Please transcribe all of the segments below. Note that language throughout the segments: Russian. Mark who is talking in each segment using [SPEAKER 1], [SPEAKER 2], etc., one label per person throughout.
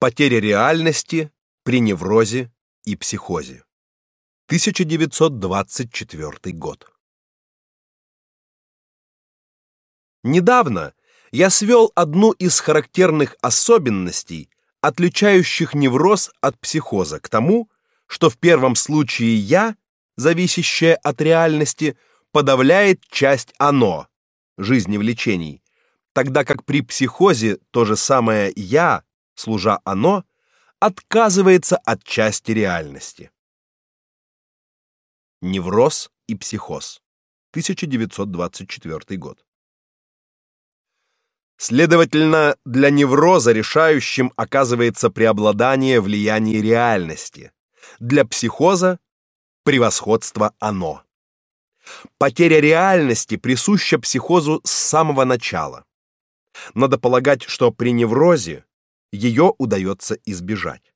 [SPEAKER 1] Потеря реальности при неврозе и психозе. 1924 год. Недавно я свел одну из характерных особенностей, отличающих невроз от психоза, к тому, что в первом случае я, зависящее от реальности, подавляет часть оно, жизни влечений, тогда как при психозе то же самое я, служа оно, отказывается от части реальности. Невроз и психоз. 1924 год. Следовательно, для невроза решающим оказывается преобладание влияния реальности. Для психоза превосходство оно. Потеря реальности присуща психозу с самого начала. Надо полагать, что при неврозе ее удается избежать.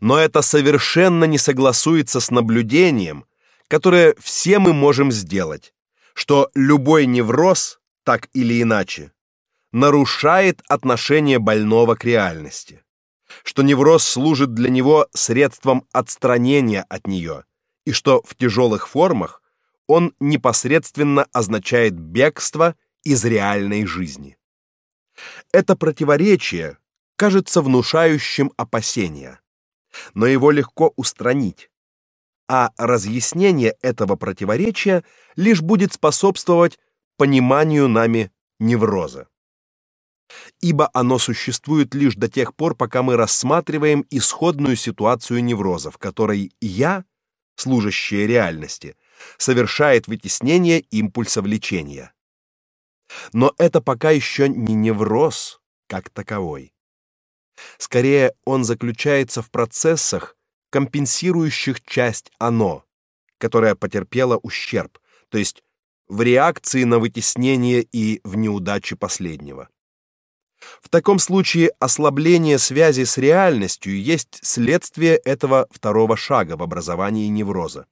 [SPEAKER 1] Но это совершенно не согласуется с наблюдением, которое все мы можем сделать, что любой невроз, так или иначе, нарушает отношение больного к реальности, что невроз служит для него средством отстранения от нее, и что в тяжелых формах он непосредственно означает бегство из реальной жизни. Это противоречие кажется внушающим опасения, но его легко устранить. А разъяснение этого противоречия лишь будет способствовать пониманию нами невроза. Ибо оно существует лишь до тех пор, пока мы рассматриваем исходную ситуацию невроза, в которой я, служащее реальности, совершает вытеснение импульса влечения. Но это пока еще не невроз как таковой. Скорее, он заключается в процессах, компенсирующих часть оно, которая потерпела ущерб, то есть в реакции на вытеснение и в неудаче последнего. В таком случае ослабление связи с реальностью есть следствие этого второго шага в образовании невроза.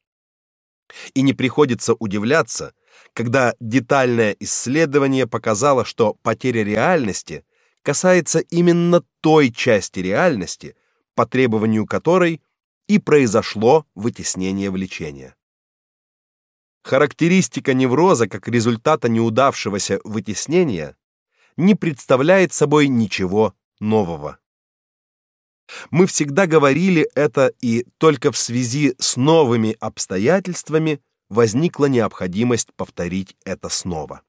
[SPEAKER 1] И не приходится удивляться, когда детальное исследование показало, что потеря реальности касается именно той части реальности, по требованию которой и произошло вытеснение влечения. Характеристика невроза как результата неудавшегося вытеснения не представляет собой ничего нового. Мы всегда говорили это, и только в связи с новыми обстоятельствами возникла необходимость повторить это снова.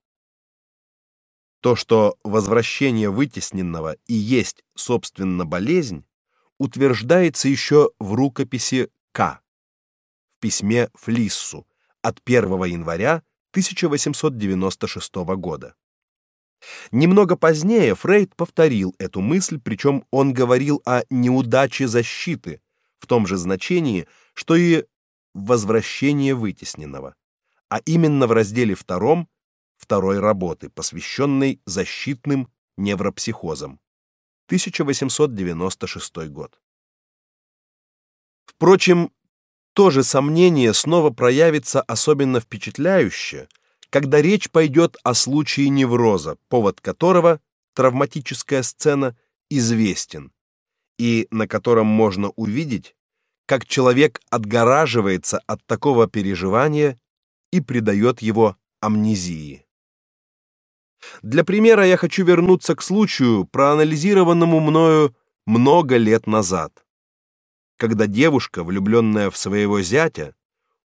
[SPEAKER 1] То, что возвращение вытесненного и есть собственно болезнь, утверждается еще в рукописи К. в письме Флиссу от 1 января 1896 года. Немного позднее Фрейд повторил эту мысль, причем он говорил о неудаче защиты в том же значении, что и возвращение вытесненного, а именно в разделе втором второй работы, посвященной защитным невропсихозам. 1896 год. Впрочем, то же сомнение снова проявится особенно впечатляюще, когда речь пойдет о случае невроза, повод которого травматическая сцена известен, и на котором можно увидеть, как человек отгораживается от такого переживания и предает его амнезии. Для примера я хочу вернуться к случаю, проанализированному мною много лет назад, когда девушка, влюбленная в своего зятя,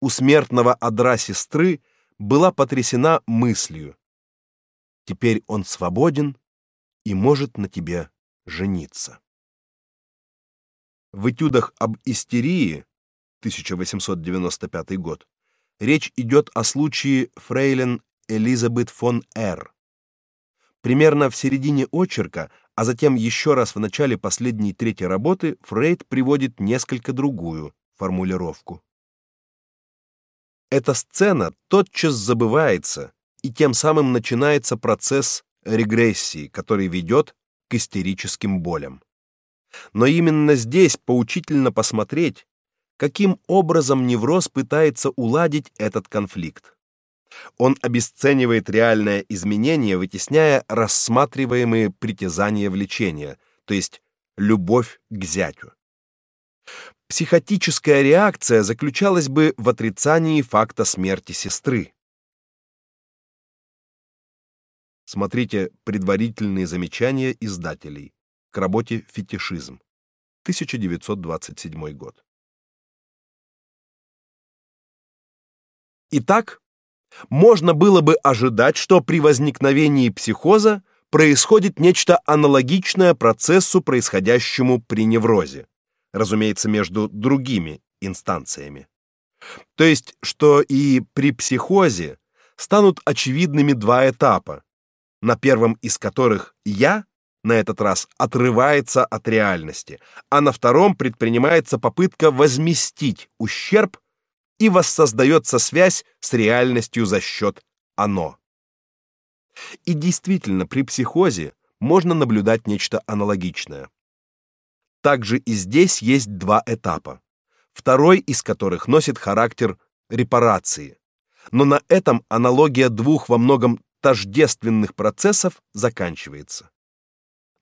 [SPEAKER 1] у смертного одра сестры была потрясена мыслью: теперь он свободен и может на тебе жениться. В этюдах об истерии 1895 год речь идет о случае фрейлин Элизабет фон Р. Примерно в середине очерка, а затем еще раз в начале последней третьей работы Фрейд приводит несколько другую формулировку. Эта сцена тотчас забывается, и тем самым начинается процесс регрессии, который ведет к истерическим болям. Но именно здесь поучительно посмотреть, каким образом невроз пытается уладить этот конфликт. Он обесценивает реальное изменение, вытесняя рассматриваемые притязания влечения, то есть любовь к зятю. Психотическая реакция заключалась бы в отрицании факта смерти сестры. Смотрите предварительные замечания издателей к работе Фетишизм. 1927 год. Итак, можно было бы ожидать, что при возникновении психоза происходит нечто аналогичное процессу, происходящему при неврозе, разумеется, между другими инстанциями. То есть, что и при психозе станут очевидными два этапа, на первом из которых я на этот раз отрывается от реальности, а на втором предпринимается попытка возместить ущерб и воссоздается связь с реальностью за счет оно. И действительно, при психозе можно наблюдать нечто аналогичное. Также и здесь есть два этапа, второй из которых носит характер репарации. Но на этом аналогия двух во многом тождественных процессов заканчивается.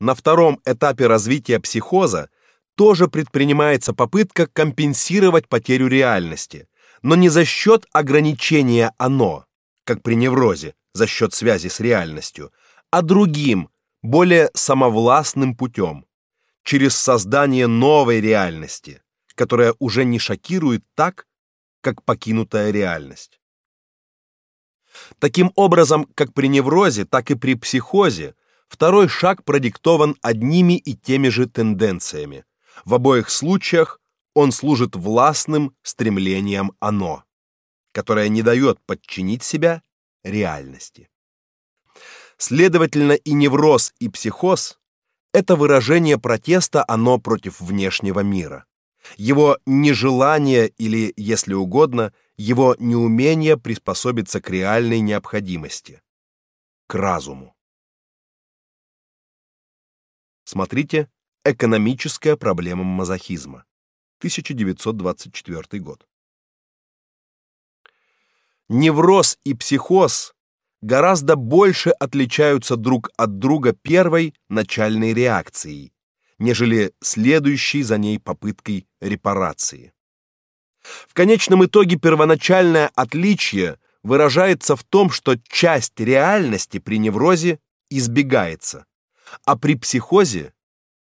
[SPEAKER 1] На втором этапе развития психоза тоже предпринимается попытка компенсировать потерю реальности, но не за счет ограничения оно, как при неврозе, за счет связи с реальностью, а другим, более самовластным путем, через создание новой реальности, которая уже не шокирует так, как покинутая реальность. Таким образом, как при неврозе, так и при психозе, второй шаг продиктован одними и теми же тенденциями. В обоих случаях он служит властным стремлением оно, которое не дает подчинить себя реальности. Следовательно, и невроз, и психоз это выражение протеста оно против внешнего мира. Его нежелание или, если угодно, его неумение приспособиться к реальной необходимости, к разуму. Смотрите Экономическая проблема мазохизма. 1924 год. Невроз и психоз гораздо больше отличаются друг от друга первой начальной реакцией, нежели следующей за ней попыткой репарации. В конечном итоге первоначальное отличие выражается в том, что часть реальности при неврозе избегается, а при психозе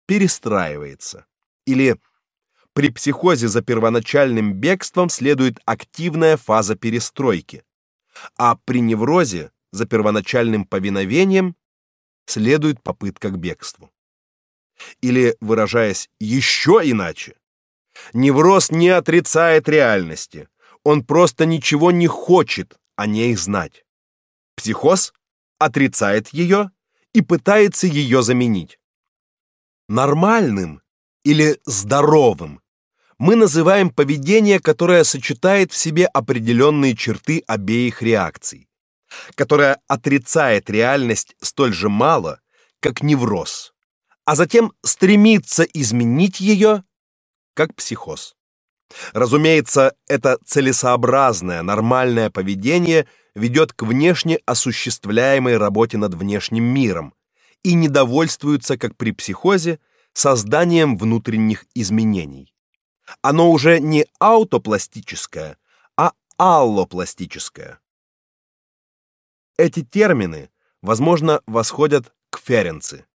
[SPEAKER 1] перестраивается. Или при психозе за первоначальным бегством следует активная фаза перестройки, а при неврозе за первоначальным повиновением следует попытка к бегству. Или, выражаясь еще иначе, Невроз не отрицает реальности. Он просто ничего не хочет о ней знать. Психоз отрицает ее и пытается ее заменить. Нормальным или здоровым мы называем поведение, которое сочетает в себе определенные черты обеих реакций, которое отрицает реальность столь же мало, как невроз, а затем стремится изменить ее как психоз. Разумеется, это целесообразное, нормальное поведение ведет к внешне осуществляемой работе над внешним миром и недовольствуется, как при психозе, созданием внутренних изменений. Оно уже не аутопластическое, а аллопластическое. Эти термины, возможно, восходят к Ференци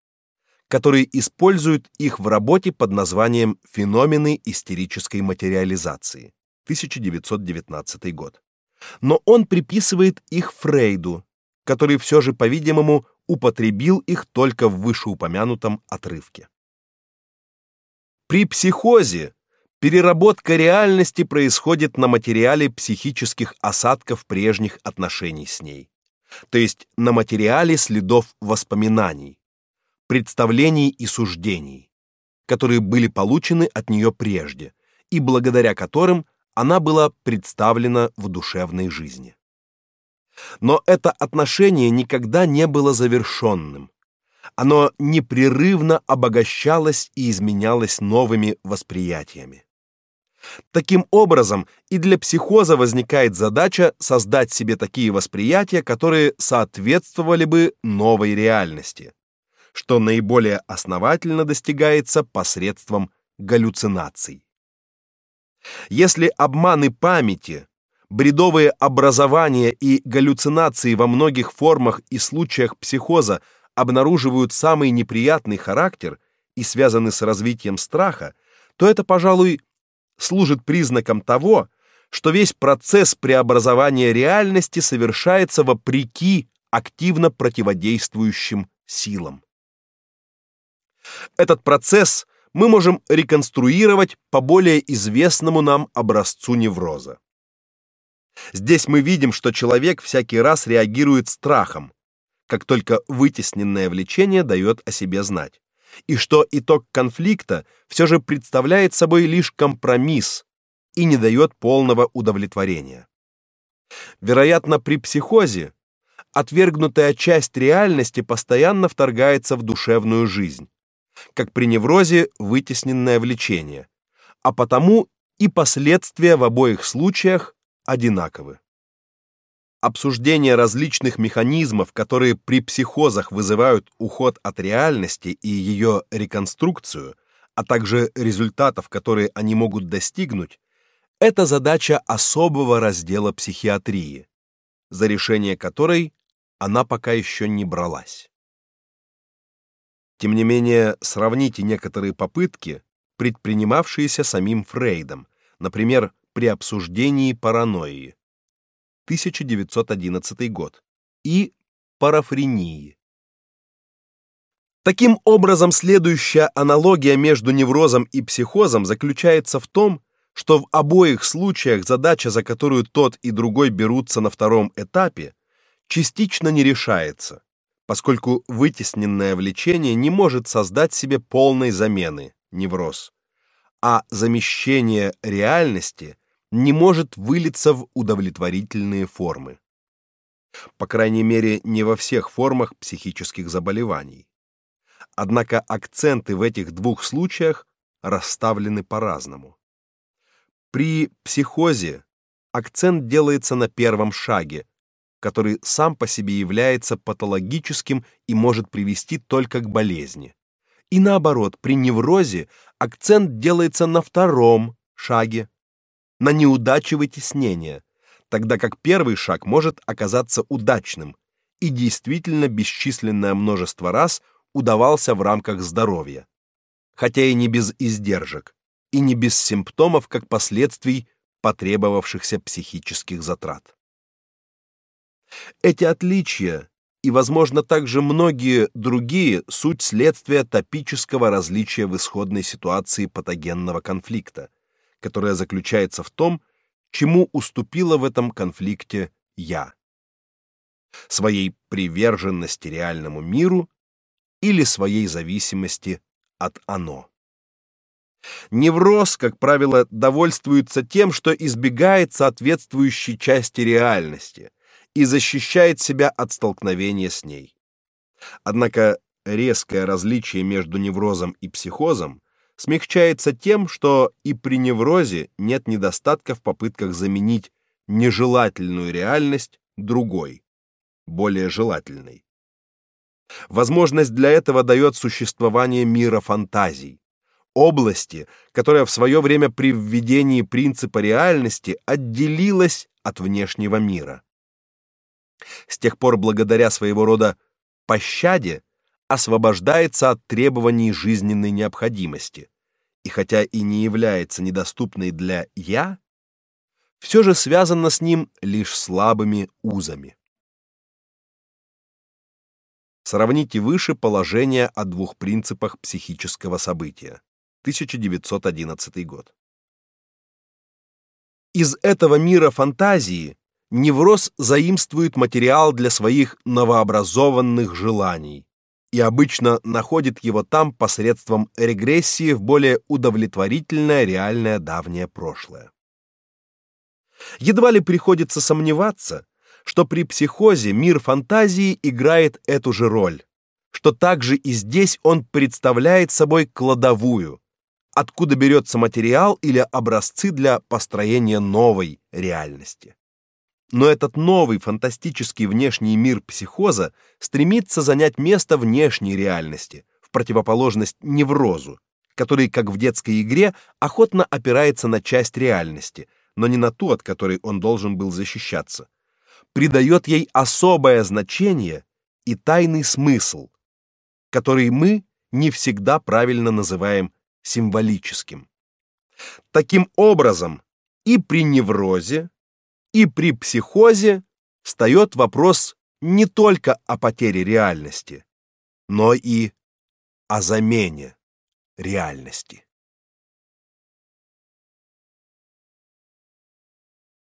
[SPEAKER 1] который использует их в работе под названием Феномены истерической материализации. 1919 год. Но он приписывает их Фрейду, который все же, по-видимому, употребил их только в вышеупомянутом отрывке. При психозе переработка реальности происходит на материале психических осадков прежних отношений с ней, то есть на материале следов воспоминаний, представлений и суждений, которые были получены от нее прежде и благодаря которым она была представлена в душевной жизни. Но это отношение никогда не было завершенным. Оно непрерывно обогащалось и изменялось новыми восприятиями. Таким образом, и для психоза возникает задача создать себе такие восприятия, которые соответствовали бы новой реальности что наиболее основательно достигается посредством галлюцинаций. Если обманы памяти, бредовые образования и галлюцинации во многих формах и случаях психоза обнаруживают самый неприятный характер и связаны с развитием страха, то это, пожалуй, служит признаком того, что весь процесс преобразования реальности совершается вопреки активно противодействующим силам. Этот процесс мы можем реконструировать по более известному нам образцу невроза. Здесь мы видим, что человек всякий раз реагирует страхом, как только вытесненное влечение дает о себе знать, и что итог конфликта все же представляет собой лишь компромисс и не дает полного удовлетворения. Вероятно, при психозе отвергнутая часть реальности постоянно вторгается в душевную жизнь, как при неврозе вытесненное влечение, а потому и последствия в обоих случаях одинаковы. Обсуждение различных механизмов, которые при психозах вызывают уход от реальности и ее реконструкцию, а также результатов, которые они могут достигнуть, это задача особого раздела психиатрии, за решение которой она пока еще не бралась. Тем не менее, сравните некоторые попытки, предпринимавшиеся самим Фрейдом, например, при обсуждении паранойи 1911 год и парафрении. Таким образом, следующая аналогия между неврозом и психозом заключается в том, что в обоих случаях задача, за которую тот и другой берутся на втором этапе, частично не решается, поскольку вытесненное влечение не может создать себе полной замены невроз, а замещение реальности не может вылиться в удовлетворительные формы. По крайней мере, не во всех формах психических заболеваний. Однако акценты в этих двух случаях расставлены по-разному. При психозе акцент делается на первом шаге, который сам по себе является патологическим и может привести только к болезни. И наоборот, при неврозе акцент делается на втором шаге, на неудаче вытеснения, тогда как первый шаг может оказаться удачным и действительно бесчисленное множество раз удавался в рамках здоровья, хотя и не без издержек, и не без симптомов как последствий потребовавшихся психических затрат. Эти отличия и, возможно, также многие другие суть следствия топического различия в исходной ситуации патогенного конфликта, которая заключается в том, чему уступила в этом конфликте я. Своей приверженности реальному миру или своей зависимости от оно. Невроз, как правило, довольствуется тем, что избегает соответствующей части реальности и защищает себя от столкновения с ней. Однако резкое различие между неврозом и психозом смягчается тем, что и при неврозе нет недостатка в попытках заменить нежелательную реальность другой, более желательной. Возможность для этого дает существование мира фантазий, области, которая в свое время при введении принципа реальности отделилась от внешнего мира. С тех пор благодаря своего рода пощаде освобождается от требований жизненной необходимости, и хотя и не является недоступной для я, все же связана с ним лишь слабыми узами. Сравните выше положение о двух принципах психического события. 1911 год. Из этого мира фантазии невроз заимствует материал для своих новообразованных желаний, и обычно находит его там посредством регрессии в более удовлетворительное реальное давнее прошлое. Едва ли приходится сомневаться, что при психозе мир фантазии играет эту же роль, что также и здесь он представляет собой кладовую, откуда берется материал или образцы для построения новой реальности. Но этот новый фантастический внешний мир психоза стремится занять место внешней реальности, в противоположность неврозу, который, как в детской игре, охотно опирается на часть реальности, но не на ту, от которой он должен был защищаться. Придает ей особое значение и тайный смысл, который мы не всегда правильно называем символическим. Таким образом, и при неврозе, и при психозе встает вопрос не только о потере реальности, но и о замене реальности.